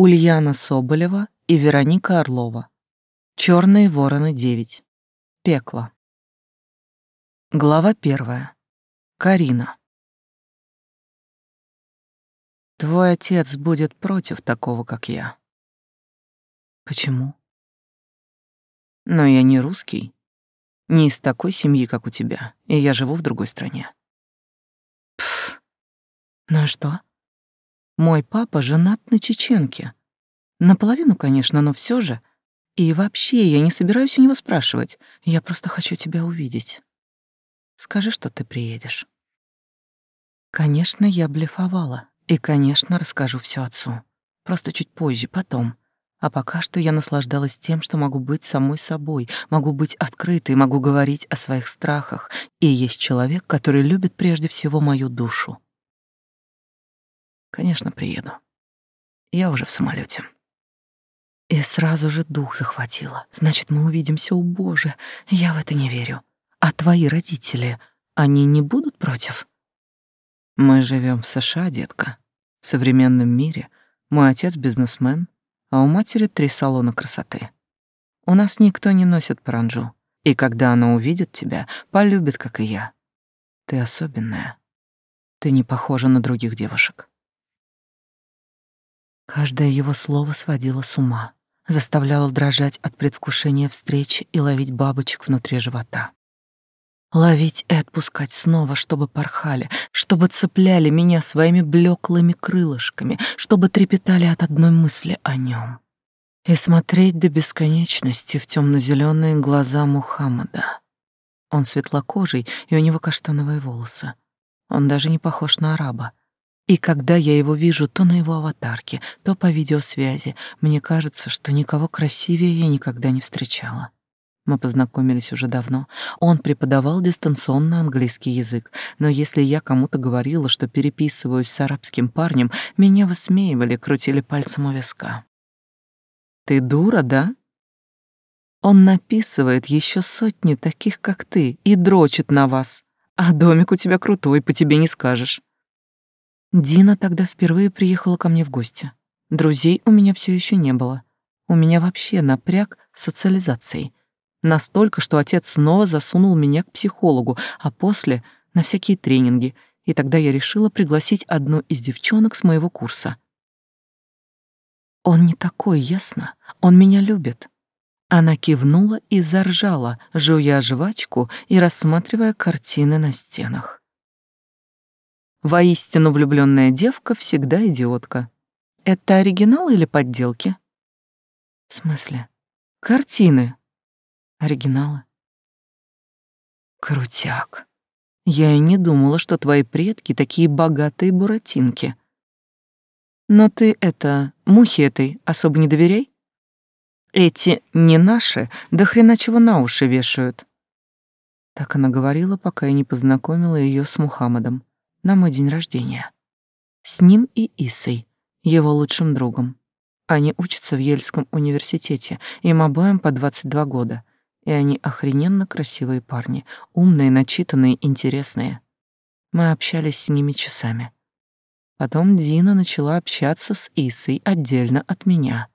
Ульяна Соболева и Вероника Орлова. Черные вороны 9. Пекло. Глава первая. Карина. Твой отец будет против такого, как я. Почему? Но я не русский, не из такой семьи, как у тебя, и я живу в другой стране. Пф. Ну и что? Мой папа женат на чеченке. Наполовину, конечно, но все же. И вообще, я не собираюсь у него спрашивать. Я просто хочу тебя увидеть. Скажи, что ты приедешь. Конечно, я блефовала. И, конечно, расскажу все отцу. Просто чуть позже, потом. А пока что я наслаждалась тем, что могу быть самой собой, могу быть открытой, могу говорить о своих страхах. И есть человек, который любит прежде всего мою душу. Конечно, приеду. Я уже в самолете. И сразу же дух захватило. Значит, мы увидимся у Божия. Я в это не верю. А твои родители, они не будут против? Мы живем в США, детка. В современном мире мой отец бизнесмен, а у матери три салона красоты. У нас никто не носит паранджу, и когда она увидит тебя, полюбит, как и я. Ты особенная. Ты не похожа на других девушек. Каждое его слово сводило с ума, заставляло дрожать от предвкушения встречи и ловить бабочек внутри живота. Ловить и отпускать снова, чтобы порхали, чтобы цепляли меня своими блеклыми крылышками, чтобы трепетали от одной мысли о нем. И смотреть до бесконечности в темно-зеленые глаза Мухаммада. Он светлокожий, и у него каштановые волосы. Он даже не похож на араба. И когда я его вижу то на его аватарке, то по видеосвязи, мне кажется, что никого красивее я никогда не встречала. Мы познакомились уже давно. Он преподавал дистанционно английский язык, но если я кому-то говорила, что переписываюсь с арабским парнем, меня высмеивали, крутили пальцем у виска. «Ты дура, да?» Он написывает еще сотни таких, как ты, и дрочит на вас. А домик у тебя крутой, по тебе не скажешь. Дина тогда впервые приехала ко мне в гости. Друзей у меня все еще не было. У меня вообще напряг социализацией. Настолько, что отец снова засунул меня к психологу, а после — на всякие тренинги, и тогда я решила пригласить одну из девчонок с моего курса. «Он не такой, ясно? Он меня любит». Она кивнула и заржала, жуя жвачку и рассматривая картины на стенах. Воистину влюбленная девка всегда идиотка. Это оригинал или подделки? В смысле? Картины, Оригиналы? Крутяк. Я и не думала, что твои предки такие богатые буратинки. Но ты это, мухи этой особо не доверяй. Эти не наши, да хрена чего на уши вешают. Так она говорила, пока я не познакомила ее с Мухаммадом на мой день рождения. С ним и Исой, его лучшим другом. Они учатся в Ельском университете, им обоим по 22 года и они охрененно красивые парни, умные, начитанные, интересные. Мы общались с ними часами. Потом Дина начала общаться с Исой отдельно от меня.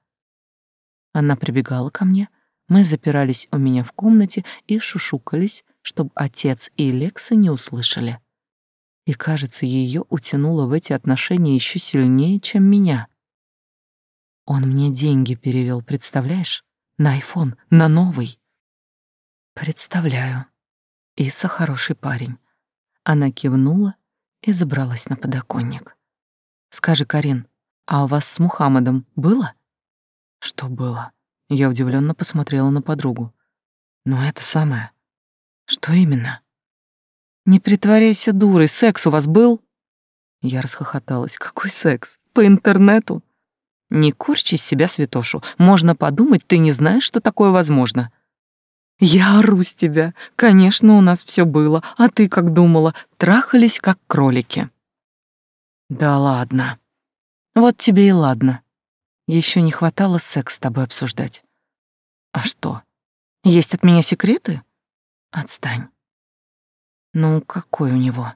Она прибегала ко мне, мы запирались у меня в комнате и шушукались, чтобы отец и Лекса не услышали. И, кажется, ее утянуло в эти отношения еще сильнее, чем меня. Он мне деньги перевел, представляешь? На айфон, на новый. Представляю. Иса хороший парень. Она кивнула и забралась на подоконник. Скажи, Карин, а у вас с Мухаммадом было? Что было? Я удивленно посмотрела на подругу. Ну это самое. Что именно? Не притворяйся дурой, секс у вас был? Я расхохоталась. Какой секс? По интернету? Не корчи из себя святошу. Можно подумать, ты не знаешь, что такое возможно. Я ору с тебя. Конечно, у нас все было, а ты как думала, трахались как кролики. Да ладно. Вот тебе и ладно. Еще не хватало секс с тобой обсуждать. А что? Есть от меня секреты? Отстань. Ну, какой у него?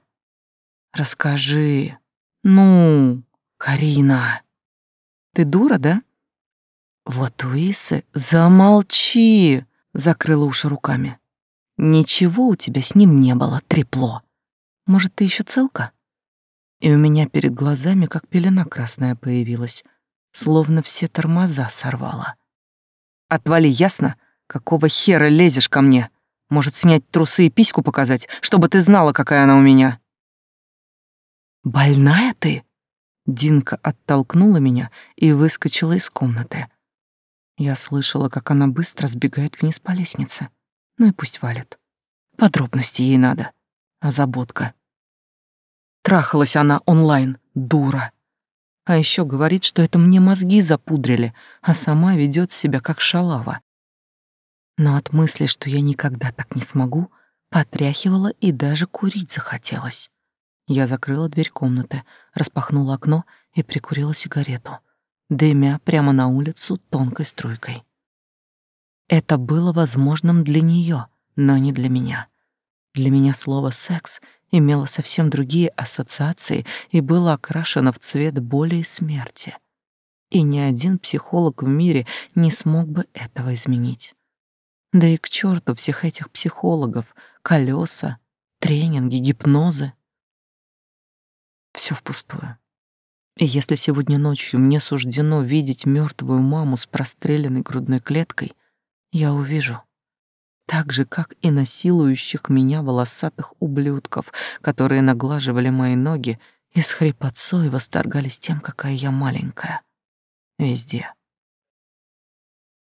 Расскажи. Ну, Карина. Ты дура, да? Вот у Исы замолчи, закрыла уши руками. Ничего у тебя с ним не было, трепло. Может, ты еще целка? И у меня перед глазами как пелена красная появилась, словно все тормоза сорвала. Отвали, ясно? Какого хера лезешь ко мне? Может, снять трусы и письку показать, чтобы ты знала, какая она у меня? Больная ты? Динка оттолкнула меня и выскочила из комнаты. Я слышала, как она быстро сбегает вниз по лестнице. Ну и пусть валит. Подробности ей надо. А заботка. Трахалась она онлайн, дура. А еще говорит, что это мне мозги запудрили, а сама ведет себя как шалава. Но от мысли, что я никогда так не смогу, потряхивала и даже курить захотелось. Я закрыла дверь комнаты, распахнула окно и прикурила сигарету дымя прямо на улицу тонкой струйкой. Это было возможным для нее, но не для меня. Для меня слово «секс» имело совсем другие ассоциации и было окрашено в цвет боли и смерти. И ни один психолог в мире не смог бы этого изменить. Да и к черту всех этих психологов, колеса, тренинги, гипнозы. Все впустую. И если сегодня ночью мне суждено видеть мертвую маму с простреленной грудной клеткой, я увижу. Так же, как и насилующих меня волосатых ублюдков, которые наглаживали мои ноги и с хрипотцой восторгались тем, какая я маленькая. Везде.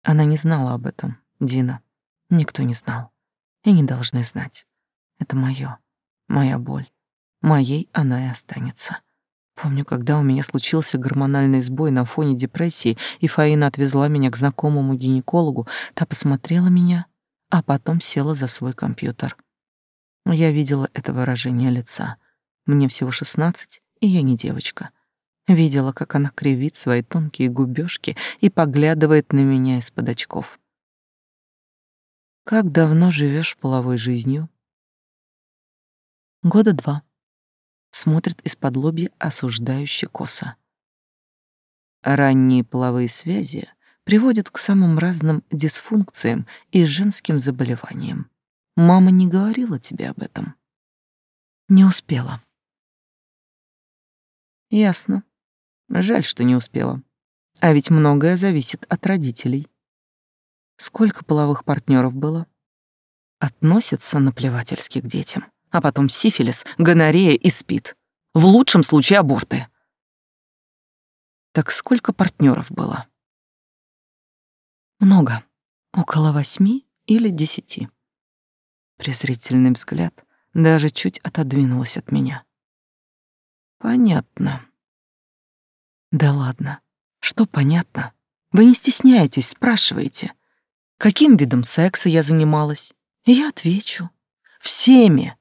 Она не знала об этом, Дина. Никто не знал. И не должны знать. Это моё, моя боль. Моей она и останется. Помню, когда у меня случился гормональный сбой на фоне депрессии, и Фаина отвезла меня к знакомому гинекологу, та посмотрела меня, а потом села за свой компьютер. Я видела это выражение лица. Мне всего шестнадцать, и я не девочка. Видела, как она кривит свои тонкие губёшки и поглядывает на меня из-под очков. Как давно живешь половой жизнью? Года два смотрит из-под лобья осуждающе косо. Ранние половые связи приводят к самым разным дисфункциям и женским заболеваниям. Мама не говорила тебе об этом? Не успела. Ясно. Жаль, что не успела. А ведь многое зависит от родителей. Сколько половых партнеров было? Относятся наплевательски к детям а потом сифилис, гонорея и спид. В лучшем случае аборты. Так сколько партнеров было? Много. Около восьми или десяти. Презрительный взгляд даже чуть отодвинулся от меня. Понятно. Да ладно. Что понятно? Вы не стесняетесь, спрашиваете. Каким видом секса я занималась? И я отвечу. Всеми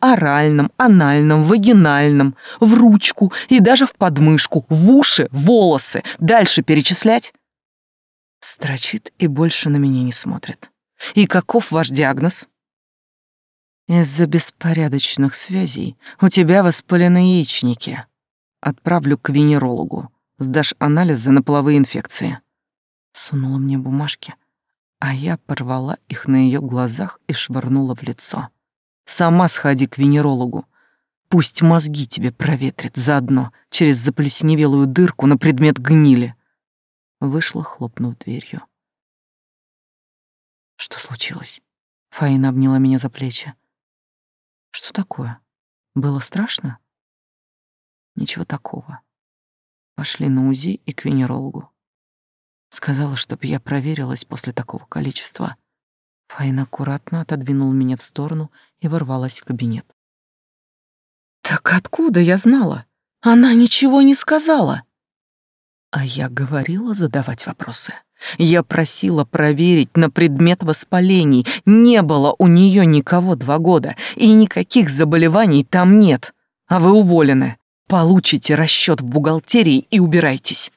оральном, анальном, вагинальном, в ручку и даже в подмышку, в уши, волосы. Дальше перечислять? Строчит и больше на меня не смотрит. И каков ваш диагноз? Из-за беспорядочных связей у тебя воспалены яичники. Отправлю к венерологу. Сдашь анализы на половые инфекции. Сунула мне бумажки, а я порвала их на ее глазах и швырнула в лицо. Сама сходи к венерологу. Пусть мозги тебе проветрит заодно через заплесневелую дырку на предмет гнили. Вышла, хлопнув дверью. Что случилось? Фаина обняла меня за плечи. Что такое? Было страшно? Ничего такого. Пошли на УЗИ и к венерологу. Сказала, чтоб я проверилась после такого количества. Фаина аккуратно отодвинул меня в сторону и ворвалась в кабинет. «Так откуда я знала? Она ничего не сказала!» А я говорила задавать вопросы. Я просила проверить на предмет воспалений. Не было у нее никого два года, и никаких заболеваний там нет. А вы уволены. Получите расчет в бухгалтерии и убирайтесь.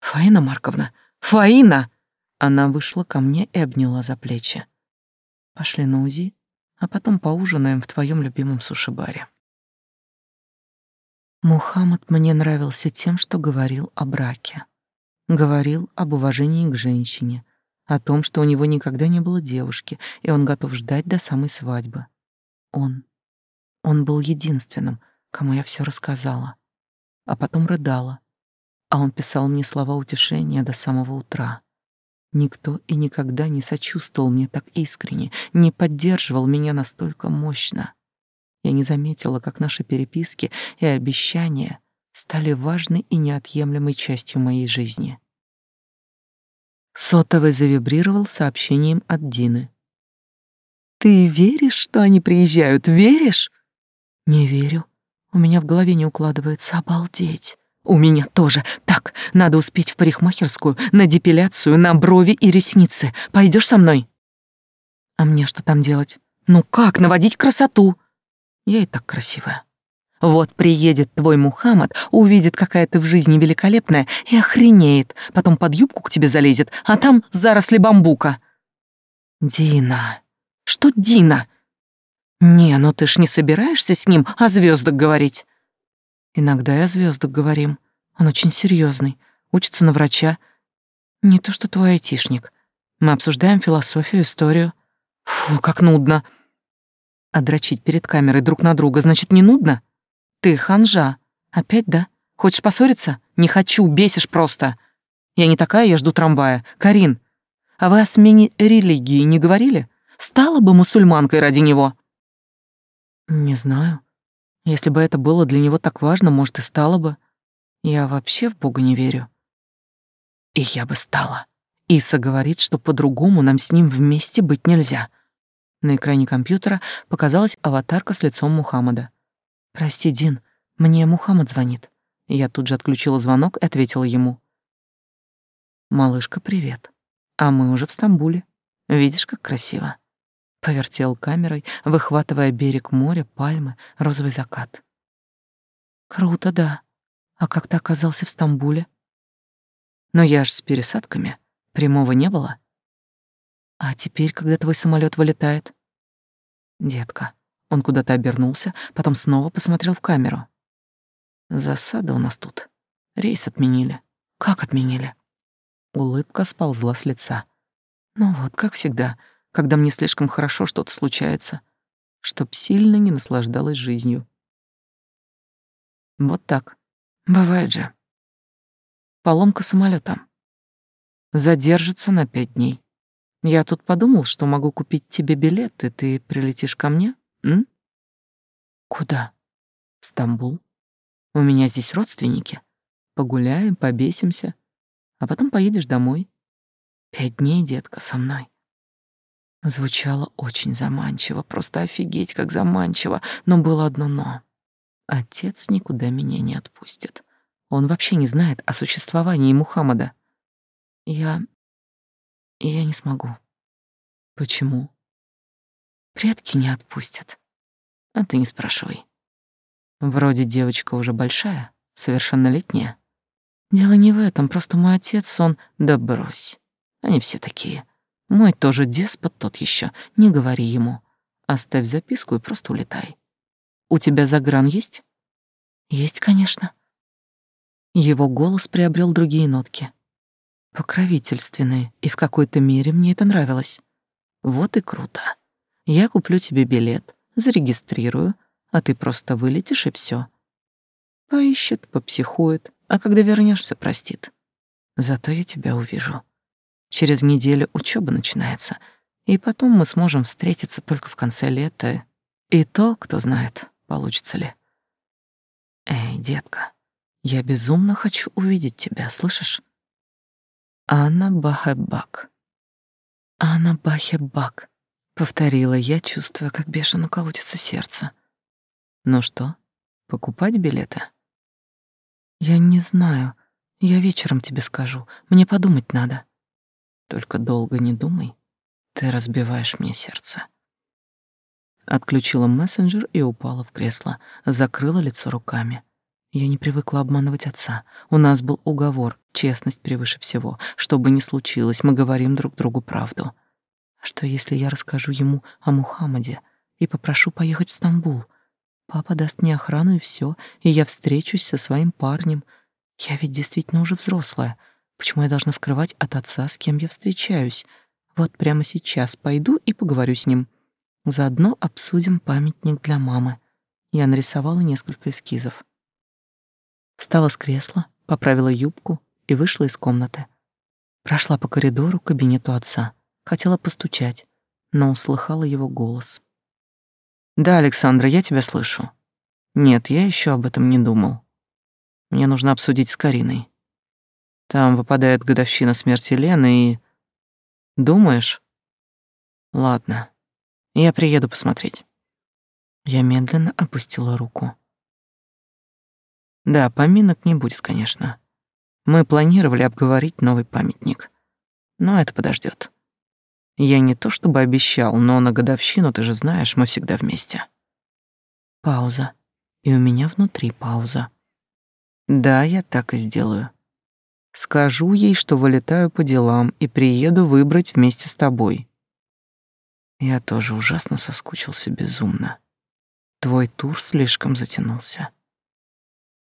Фаина Марковна, Фаина! Она вышла ко мне и обняла за плечи. Пошли на УЗИ, а потом поужинаем в твоем любимом суши-баре. Мухаммад мне нравился тем, что говорил о браке. Говорил об уважении к женщине, о том, что у него никогда не было девушки, и он готов ждать до самой свадьбы. Он. Он был единственным, кому я все рассказала. А потом рыдала. А он писал мне слова утешения до самого утра. Никто и никогда не сочувствовал мне так искренне, не поддерживал меня настолько мощно. Я не заметила, как наши переписки и обещания стали важной и неотъемлемой частью моей жизни. Сотовый завибрировал сообщением от Дины. «Ты веришь, что они приезжают? Веришь?» «Не верю. У меня в голове не укладывается. Обалдеть!» «У меня тоже. Так, надо успеть в парикмахерскую, на депиляцию, на брови и ресницы. Пойдешь со мной?» «А мне что там делать? Ну как наводить красоту?» «Я и так красивая». Вот приедет твой Мухаммад, увидит, какая ты в жизни великолепная, и охренеет. Потом под юбку к тебе залезет, а там заросли бамбука. Дина. Что Дина? Не, ну ты ж не собираешься с ним о звездах говорить? Иногда и о звездах говорим. Он очень серьезный, учится на врача. Не то что твой айтишник. Мы обсуждаем философию, историю. Фу, как нудно. А дрочить перед камерой друг на друга, значит, не нудно? Ты ханжа. Опять, да? Хочешь поссориться? Не хочу, бесишь просто. Я не такая, я жду трамвая. Карин, а вы о смене религии не говорили? Стала бы мусульманкой ради него? Не знаю. Если бы это было для него так важно, может, и стала бы. Я вообще в Бога не верю. И я бы стала. Иса говорит, что по-другому нам с ним вместе быть нельзя. На экране компьютера показалась аватарка с лицом Мухаммада. «Прости, Дин, мне Мухаммад звонит». Я тут же отключила звонок и ответила ему. «Малышка, привет. А мы уже в Стамбуле. Видишь, как красиво?» Повертел камерой, выхватывая берег моря, пальмы, розовый закат. «Круто, да. А как ты оказался в Стамбуле?» «Но я ж с пересадками. Прямого не было». «А теперь, когда твой самолет вылетает?» «Детка, он куда-то обернулся, потом снова посмотрел в камеру. Засада у нас тут. Рейс отменили. Как отменили? Улыбка сползла с лица. Ну вот, как всегда, когда мне слишком хорошо что-то случается, чтоб сильно не наслаждалась жизнью. Вот так. Бывает же. Поломка самолета. Задержится на пять дней. Я тут подумал, что могу купить тебе билет, и ты прилетишь ко мне. М? Куда? В Стамбул. У меня здесь родственники. Погуляем, побесимся, а потом поедешь домой. Пять дней, детка, со мной. Звучало очень заманчиво, просто офигеть, как заманчиво, но было одно «но». Отец никуда меня не отпустит. Он вообще не знает о существовании Мухаммада. Я... я не смогу. Почему? Предки не отпустят. А ты не спрашивай. Вроде девочка уже большая, совершеннолетняя. Дело не в этом, просто мой отец, он... Да брось. Они все такие. Мой тоже деспот тот еще. Не говори ему. Оставь записку и просто улетай. У тебя загран есть? Есть, конечно. Его голос приобрел другие нотки. Покровительственные, и в какой-то мере мне это нравилось. Вот и круто. Я куплю тебе билет, зарегистрирую, а ты просто вылетишь и все. Поищет, попсихует, а когда вернешься, простит. Зато я тебя увижу. Через неделю учеба начинается, и потом мы сможем встретиться только в конце лета. И то, кто знает, получится ли. Эй, детка, я безумно хочу увидеть тебя, слышишь? Анна Бахебак. Анна Бахебак. Повторила я, чувствуя, как бешено колотится сердце. Ну что, покупать билеты? Я не знаю. Я вечером тебе скажу. Мне подумать надо. Только долго не думай. Ты разбиваешь мне сердце. Отключила мессенджер и упала в кресло, закрыла лицо руками. Я не привыкла обманывать отца. У нас был уговор, честность превыше всего. Что бы ни случилось, мы говорим друг другу правду. Что если я расскажу ему о Мухаммаде и попрошу поехать в Стамбул? Папа даст мне охрану и все, и я встречусь со своим парнем. Я ведь действительно уже взрослая. Почему я должна скрывать от отца, с кем я встречаюсь? Вот прямо сейчас пойду и поговорю с ним. Заодно обсудим памятник для мамы. Я нарисовала несколько эскизов. Встала с кресла, поправила юбку и вышла из комнаты. Прошла по коридору к кабинету отца. Хотела постучать, но услыхала его голос. Да, Александра, я тебя слышу. Нет, я еще об этом не думал. Мне нужно обсудить с Кариной. Там выпадает годовщина смерти Лены и... Думаешь? Ладно, я приеду посмотреть. Я медленно опустила руку. Да, поминок не будет, конечно. Мы планировали обговорить новый памятник. Но это подождет. Я не то чтобы обещал, но на годовщину, ты же знаешь, мы всегда вместе. Пауза. И у меня внутри пауза. Да, я так и сделаю. Скажу ей, что вылетаю по делам и приеду выбрать вместе с тобой. Я тоже ужасно соскучился безумно. Твой тур слишком затянулся.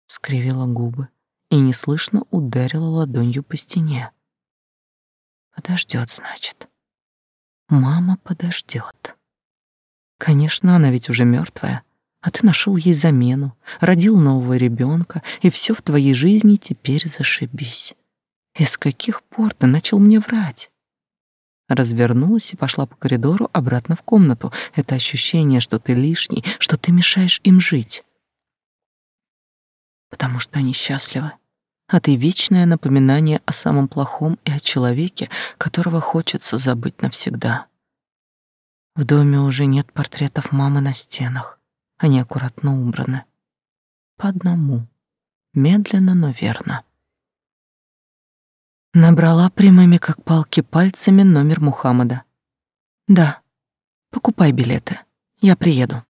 Скривила губы и неслышно ударила ладонью по стене. Подождет, значит. Мама подождет. Конечно, она ведь уже мертвая, а ты нашел ей замену, родил нового ребенка, и все в твоей жизни теперь зашибись. И с каких пор ты начал мне врать? Развернулась и пошла по коридору обратно в комнату. Это ощущение, что ты лишний, что ты мешаешь им жить. Потому что они счастливы а ты вечное напоминание о самом плохом и о человеке, которого хочется забыть навсегда. В доме уже нет портретов мамы на стенах, они аккуратно убраны. По одному, медленно, но верно. Набрала прямыми, как палки, пальцами номер Мухаммада. «Да, покупай билеты, я приеду».